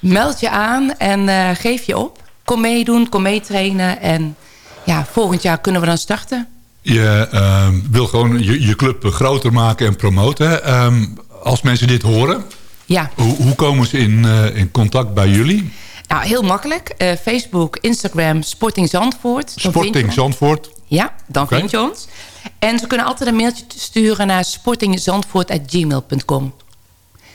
meld je aan en uh, geef je op. Kom meedoen, kom meetrainen. En ja, volgend jaar kunnen we dan starten. Je uh, wil gewoon je, je, club groter maken en promoten. Um, als mensen dit horen, ja. hoe, hoe komen ze in, uh, in contact bij jullie? Nou, heel makkelijk. Uh, Facebook, Instagram, Sporting Zandvoort. Sporting Zandvoort? Ja, dan okay. vind je ons. En ze kunnen altijd een mailtje sturen naar sportingzandvoort.gmail.com.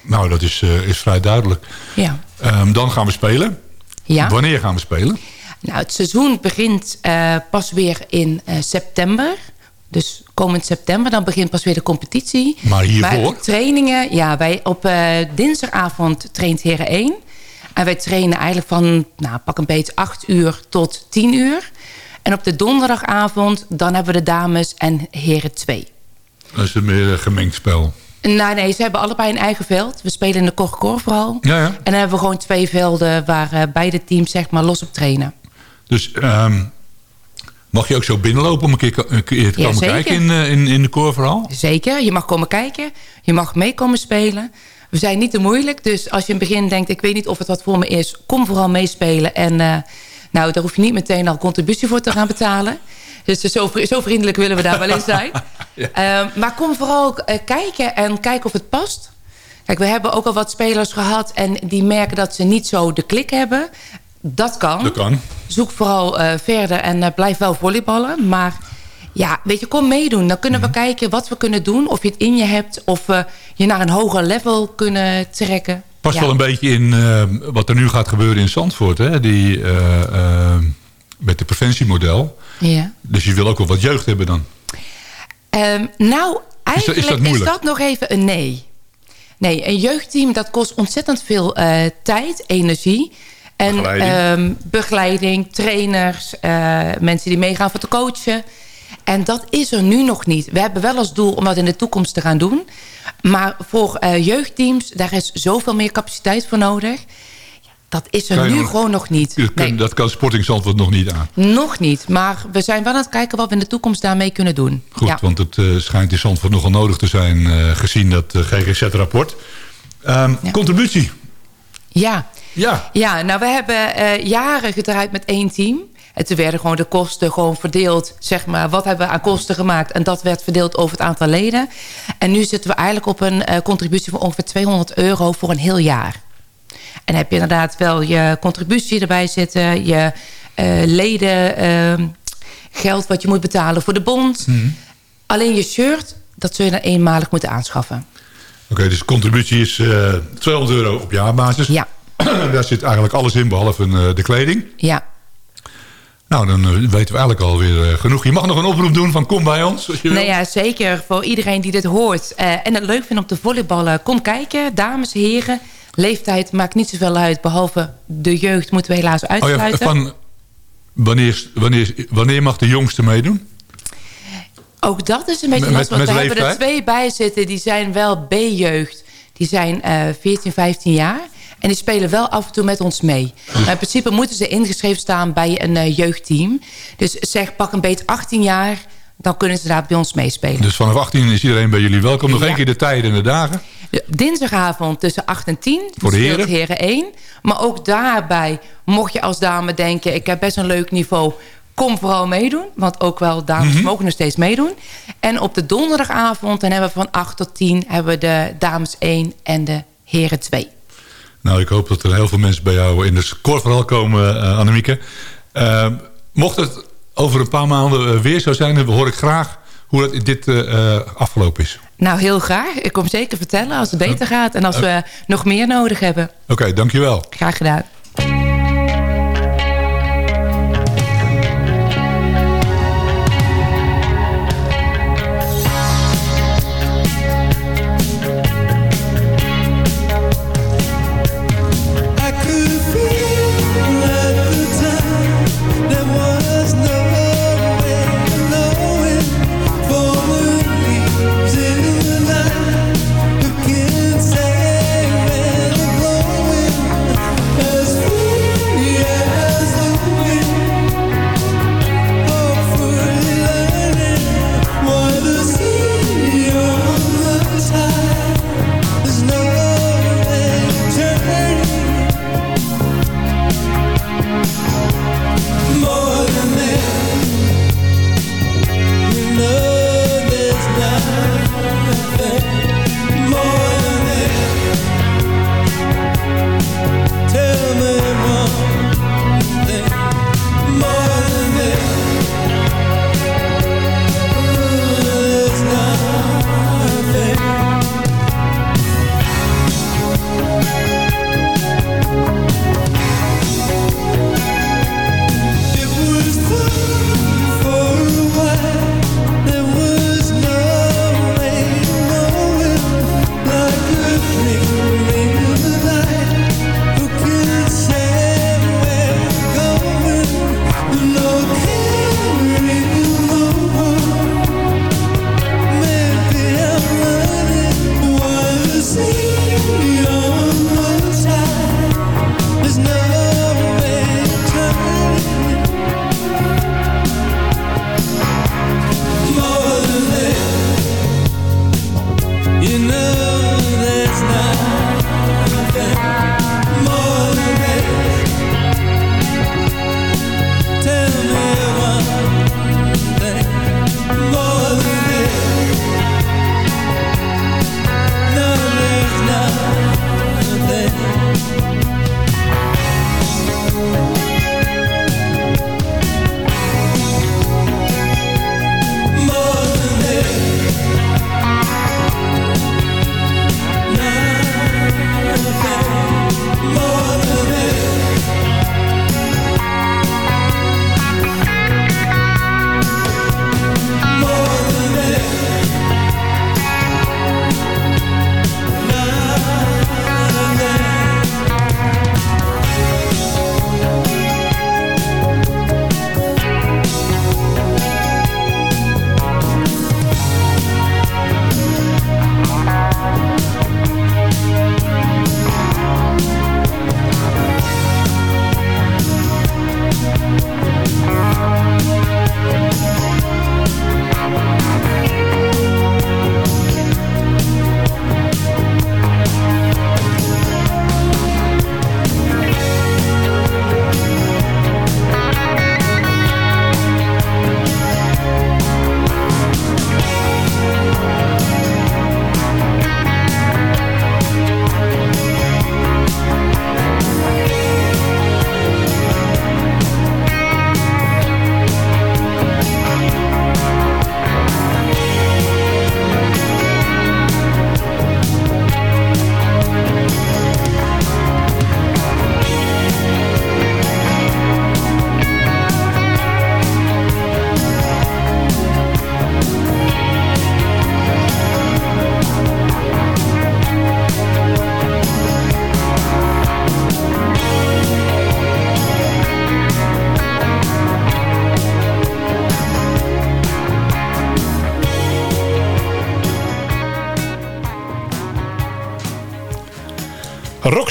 Nou, dat is, uh, is vrij duidelijk. Ja. Um, dan gaan we spelen. Ja. Wanneer gaan we spelen? Nou, het seizoen begint uh, pas weer in uh, september. Dus komend september, dan begint pas weer de competitie. Maar hiervoor? Maar trainingen, ja, wij op uh, dinsdagavond traint Heren 1. En wij trainen eigenlijk van, nou, pak een beetje 8 uur tot 10 uur. En op de donderdagavond, dan hebben we de dames en Heren 2. Dat is een meer een gemengd spel. Nou, nee, ze hebben allebei een eigen veld. We spelen in de Korkor vooral. Ja, ja. En dan hebben we gewoon twee velden waar eh, beide teams zeg maar los op trainen. Dus ehm, mag je ook zo binnenlopen om een keer, een keer te komen kijken in, eh, in, in de koorverhaal? Zeker, je mag komen kijken. Je mag mee komen spelen. We zijn niet te moeilijk. Dus als je in het begin denkt, ik weet niet of het wat voor me is... kom vooral meespelen. En eh, nou, daar hoef je niet meteen al contributie voor te gaan betalen. Dus zo, vri- zo vriendelijk willen we daar wel in zijn. Ehm, maar kom vooral eh, kijken en kijken of het past. Kijk, we hebben ook al wat spelers gehad... en die merken dat ze niet zo de klik hebben. Dat kan. Dat kan. Zoek vooral eh, verder en eh, blijf wel volleyballen. Maar ja, weet je, kom meedoen. Dan kunnen we kijken wat we kunnen doen. Of je het in je hebt. Of we je naar een hoger level kunnen trekken. Past Ja. wel een beetje in eh, wat er nu gaat gebeuren in Zandvoort. Hè? Die, eh, eh, met het preventiemodel. Ja. Dus je wil ook wel wat jeugd hebben dan. Ehm, nou, eigenlijk is is dat dat, moeilijk? nog even een nee. Nee, een jeugdteam dat kost ontzettend veel eh, tijd, energie. En Begeleiding. ehm, begeleiding, trainers, eh, mensen die meegaan voor te coachen. En dat is er nu nog niet. We hebben wel als doel om dat in de toekomst te gaan doen. Maar voor eh, jeugdteams, daar is zoveel meer capaciteit voor nodig. Dat is er nu nog- gewoon nog niet. Dat kan, Nee, dat kan Sporting Zandvoort nog niet aan. nog niet. Maar we zijn wel aan het kijken wat we in de toekomst daarmee kunnen doen. Goed, Ja. want het eh, schijnt in Zandvoort nogal nodig te zijn... gezien dat GGZ-rapport. Contributie. Ja. Ja. Ja, nou we hebben eh, jaren gedraaid met één team. En toen werden gewoon de kosten gewoon verdeeld. Zeg maar, wat hebben we aan kosten gemaakt? En dat werd verdeeld over het aantal leden. En nu zitten we eigenlijk op een eh, contributie van ongeveer 200 euro voor een heel jaar. En heb je inderdaad wel je contributie erbij zitten. Je eh, leden ehm, geld wat je moet betalen voor de bond. Alleen je shirt, dat zul je dan eenmalig moeten aanschaffen. Oké, dus contributie is eh 200 euro op jaarbasis. Ja. Daar zit eigenlijk alles in, behalve eh, de kleding. Ja. Nou, dan eh, weten we eigenlijk alweer eh, genoeg. Je mag nog een oproep doen van kom bij ons, als je. Nou ja, zeker voor iedereen die dit hoort. en het leuk vindt om te volleyballen. Kom kijken, dames, heren. Leeftijd maakt niet zoveel uit. Behalve de jeugd moeten we helaas oh ja, uitsluiten. van wanneer, wanneer, wanneer mag de jongste meedoen? Ook dat is een beetje Met- lastig. Want we hebben er twee bij zitten. Die zijn wel B-jeugd. Die zijn eh 14, 15 jaar. En die spelen wel af en toe met ons mee. Maar in principe moeten ze ingeschreven staan bij een eh, jeugdteam. Dus zeg, pak een beetje 18 jaar. Dan kunnen ze daar bij ons meespelen. Dus vanaf 18 is iedereen bij jullie welkom. Nog Ja. één keer de tijden en de dagen. Dinsdagavond tussen 8 en 10. Voor de heren 1. Maar ook daarbij, mocht je als dame denken... ik heb best een leuk niveau, kom vooral meedoen. Want ook wel dames Mhm. mogen nog steeds meedoen. En op de donderdagavond, dan hebben we van 8 tot 10... hebben we de dames 1 en de heren 2. Nou, ik hoop dat er heel veel mensen bij jou in de scoreverhaal komen, eh Annemieke. Eh, mocht het over een paar maanden eh, weer zo zijn... dan hoor ik graag hoe dat dit eh, eh, afgelopen is. Nou, heel graag. Ik kom zeker vertellen als het beter gaat. En als we nog meer nodig hebben. Oké, dankjewel. Graag gedaan.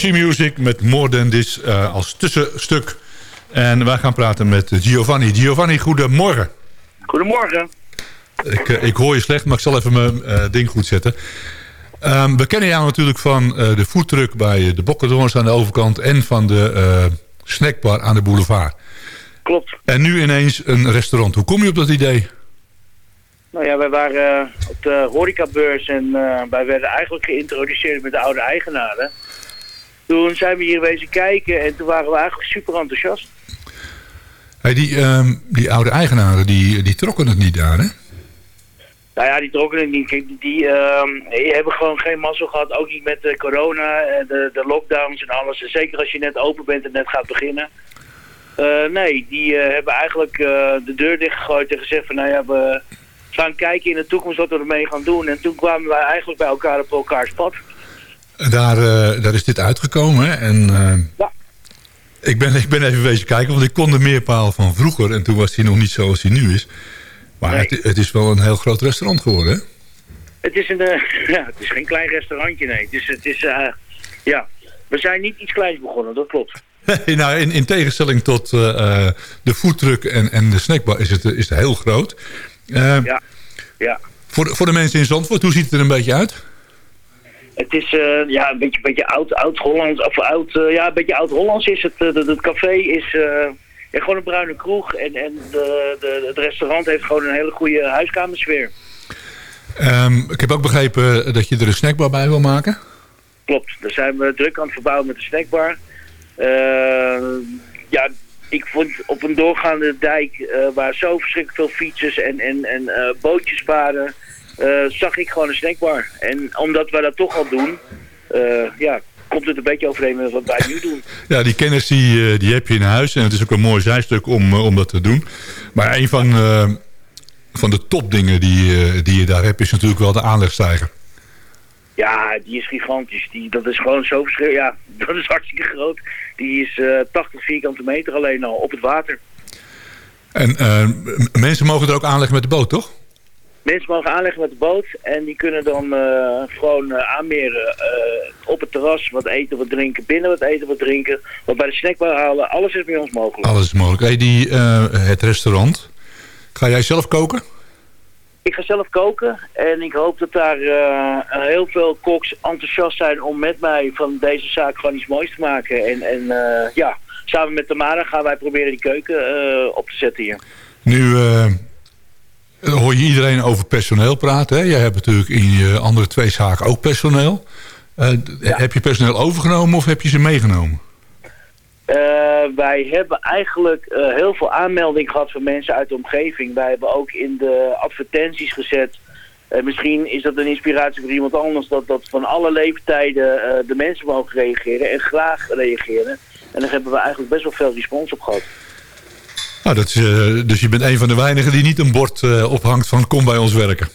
Roxy Music met More Than This eh, als tussenstuk. En wij gaan praten met Giovanni. Giovanni, goedemorgen. Goedemorgen. Ik, eh, ik hoor je slecht, maar ik zal even mijn eh, ding goed zetten. Ehm, we kennen jou natuurlijk van de foodtruck bij de Bokkendoorns aan de overkant... en van de snackbar aan de boulevard. Klopt. En nu ineens een restaurant. Hoe kom je op dat idee? Nou ja, wij waren op de horecabeurs en wij werden eigenlijk geïntroduceerd met de oude eigenaren. Toen zijn we hier wezen kijken en toen waren we eigenlijk super enthousiast. Hey, die, ehm, die oude eigenaren die, die trokken het niet daar, hè? Nou ja, die trokken het niet. Kijk, die, die, ehm, die hebben gewoon geen mazzel gehad. Ook niet met de corona, eh, de, de lockdowns en alles. En zeker als je net open bent en net gaat beginnen. Eh, nee, die eh, hebben eigenlijk de deur dichtgegooid en gezegd van... Nou ja, we gaan kijken in de toekomst wat we ermee gaan doen. En toen kwamen wij eigenlijk bij elkaar op elkaars pad. Daar, eh, daar is dit uitgekomen. En eh, ik, ben, ik ben even wezen kijken, want ik kon de meerpaal van vroeger. En toen was hij nog niet zoals hij nu is. Maar het, het is wel een heel groot restaurant geworden, hè? Het is, een, eh, ja, het is geen klein restaurantje, nee. Dus het is, ja, we zijn niet iets kleins begonnen, dat klopt. Nee, nou, in, in tegenstelling tot de foodtruck en, en de snackbar is het, is het heel groot. Ja, ja. voor, voor de mensen in Zandvoort, hoe ziet het er een beetje uit? Het is eh, ja, een beetje, beetje oud, oud-Hollands, of oud, eh, ja, een beetje oud-Hollands is het. Eh, dat- het café is eh, ja, gewoon een bruine kroeg en, en de, de, het restaurant heeft gewoon een hele goede huiskamersfeer. Ehm, ik heb ook begrepen dat je er een snackbar bij wil maken. Klopt, daar zijn we druk aan het verbouwen met de snackbar. Eh, ja, ik vond op een doorgaande dijk eh, waar zo verschrikkelijk veel fietsers en, en, en eh, bootjes varen, eh, zag ik gewoon een snackbar. En omdat wij dat toch al doen, eh, ja, komt het een beetje overeen met wat wij nu doen. Ja, die kennis die, eh, die heb je in huis. En het is ook een mooi zijstuk om, eh, om dat te doen. Maar een van, eh, van de topdingen die, eh, die je daar hebt... is natuurlijk wel de aanlegstijger. Ja, die is gigantisch. Die, dat is gewoon zo verschrikkelijk. Ja, dat is hartstikke groot. Die is eh 80 vierkante meter alleen al op het water. En eh, mensen mogen er ook aanleggen met de boot, toch? Mensen mogen aanleggen met de boot en die kunnen dan eh, gewoon eh, aanmeren eh, op het terras. Wat eten, wat drinken, binnen wat eten, wat drinken. Wat bij de snackbar halen, alles is bij ons mogelijk. Alles is mogelijk. Hey, die, het restaurant. Ga jij zelf koken? Ik ga zelf koken en ik hoop dat daar heel veel koks enthousiast zijn om met mij van deze zaak gewoon iets moois te maken. En, en ja, samen met Tamara gaan wij proberen die keuken op te zetten hier. Nu hoor je iedereen over personeel praten. Hè? Jij hebt natuurlijk in je andere twee zaken ook personeel. Eh, Heb je personeel overgenomen of heb je ze meegenomen? Eh, wij hebben eigenlijk eh, heel veel aanmelding gehad van mensen uit de omgeving. Wij hebben ook in de advertenties gezet. eh, misschien is dat een inspiratie voor iemand anders. Dat, dat van alle leeftijden eh, de mensen mogen reageren en graag reageren. En daar hebben we eigenlijk best wel veel respons op gehad. Nou, dat is, eh, dus je bent een van de weinigen die niet een bord eh, ophangt van kom bij ons werken.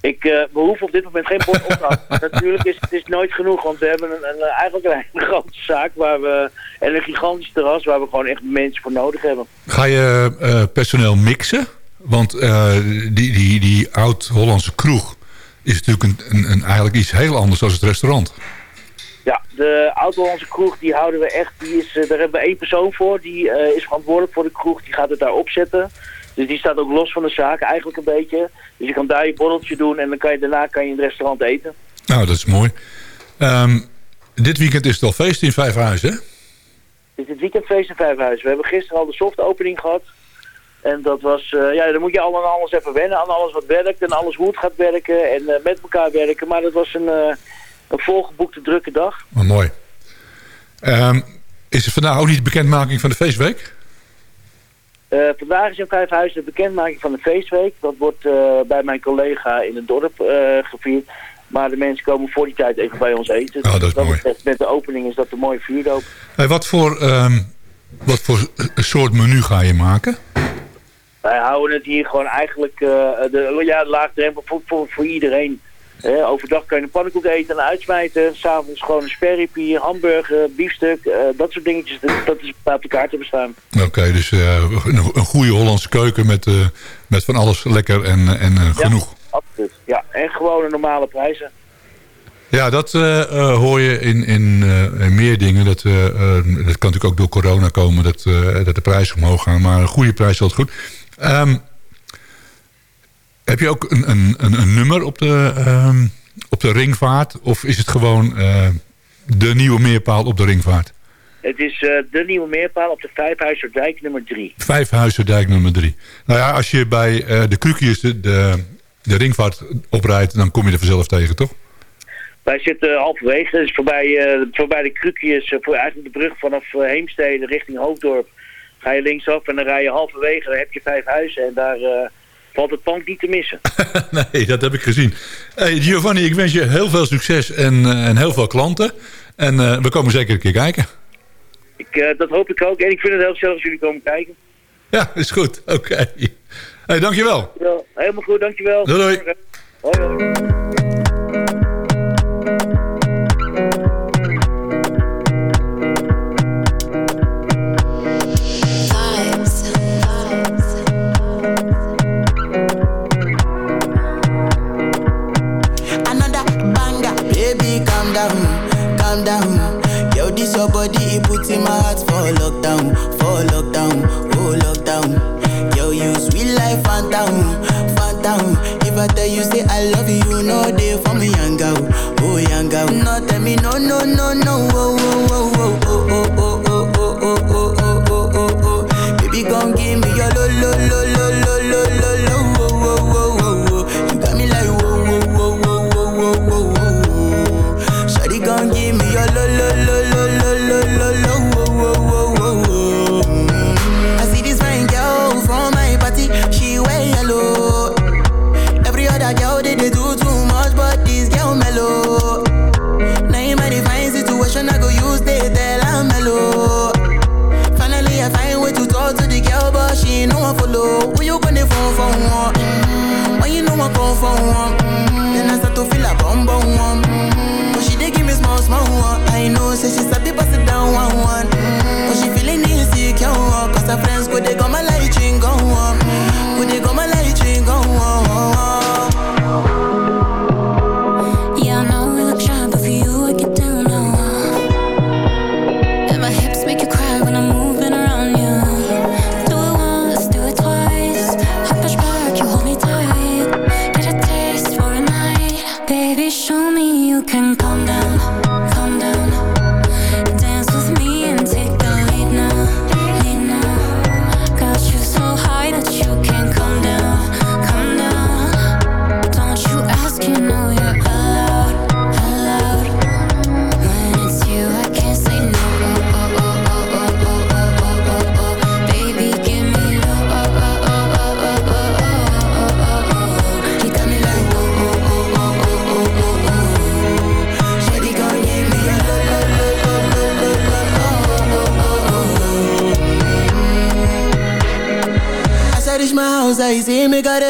Ik, we hoeven op dit moment geen bord op te houden. Natuurlijk is het is nooit genoeg, want we hebben een, een, eigenlijk een hele grote zaak waar we, en een gigantisch terras waar we gewoon echt mensen voor nodig hebben. Ga je personeel mixen? Want die, die, die oud-Hollandse kroeg is natuurlijk een, een, een, eigenlijk iets heel anders dan het restaurant. De Oud-Hollandse kroeg, die houden we echt, die is, eh, daar hebben we één persoon voor. Die eh, is verantwoordelijk voor de kroeg, die gaat het daar opzetten. Dus die staat ook los van de zaak eigenlijk een beetje. Dus je kan daar je borreltje doen en dan kan je, daarna kan je in het restaurant eten. Nou, dat is mooi. Ehm, dit weekend is het al feest in Vijfhuizen, hè? Het is het weekendfeest in Vijfhuizen. We hebben gisteren al de soft opening gehad. En dat was, eh, ja, dan moet je al aan alles even wennen. Aan alles wat werkt en alles hoe het gaat werken en met elkaar werken. Maar dat was een, een volgeboekte drukke dag. Oh, mooi. Ehm, is er vandaag ook niet de bekendmaking van de feestweek? Eh, vandaag is in Vijfhuizen de bekendmaking van de feestweek. Dat wordt eh, bij mijn collega in het dorp eh, gevierd. Maar de mensen komen voor die tijd even bij ons eten. Oh, dat is mooi. met de opening is dat een mooie vuurdoop. Hey, wat, voor, ehm, wat voor soort menu ga je maken? Wij houden het hier gewoon eigenlijk, de, ja, laagdrempel voor, voor, voor iedereen. Overdag kan je een pannenkoek eten en uitsmijten. S'avonds gewoon een sperriepie, hamburger, biefstuk. Eh, dat soort dingetjes. Dat is op de kaart te bestaan. Oké, dus eh, een, goede Hollandse keuken met, eh, met van alles lekker en, en genoeg. Absoluut. Ja, en gewone normale prijzen. Ja, dat hoor je in, in, meer dingen. Dat, dat kan natuurlijk ook door corona komen dat, dat de prijzen omhoog gaan. Maar een goede prijs is altijd goed. Ehm, heb je ook een, een, een, nummer op de, ehm, op de ringvaart? Of is het gewoon eh, de nieuwe meerpaal op de ringvaart? Het is eh, de nieuwe meerpaal op de Vijfhuizerdijk nummer 3. Vijfhuizerdijk nummer 3. Nou ja, als je bij eh, de Krukjes de, de, ringvaart oprijdt, dan kom je er vanzelf tegen, toch? Wij zitten halverwege, dus voorbij, voorbij de Krukjes, voor, eigenlijk de brug vanaf Heemstede richting Hoofddorp. Ga je linksaf en dan rij je halverwege, dan heb je vijf huizen en daar valt het pand niet te missen. nee, dat heb ik gezien. Hey, Giovanni, ik wens je heel veel succes en, eh, en heel veel klanten. En eh, we komen zeker een keer kijken. Ik, eh, dat hoop ik ook. En ik vind het heel gezellig als jullie komen kijken. Ja, is goed. Oké. Okay. Hey, dankjewel. dankjewel. Helemaal goed, dankjewel. Doei doei.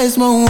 mesmo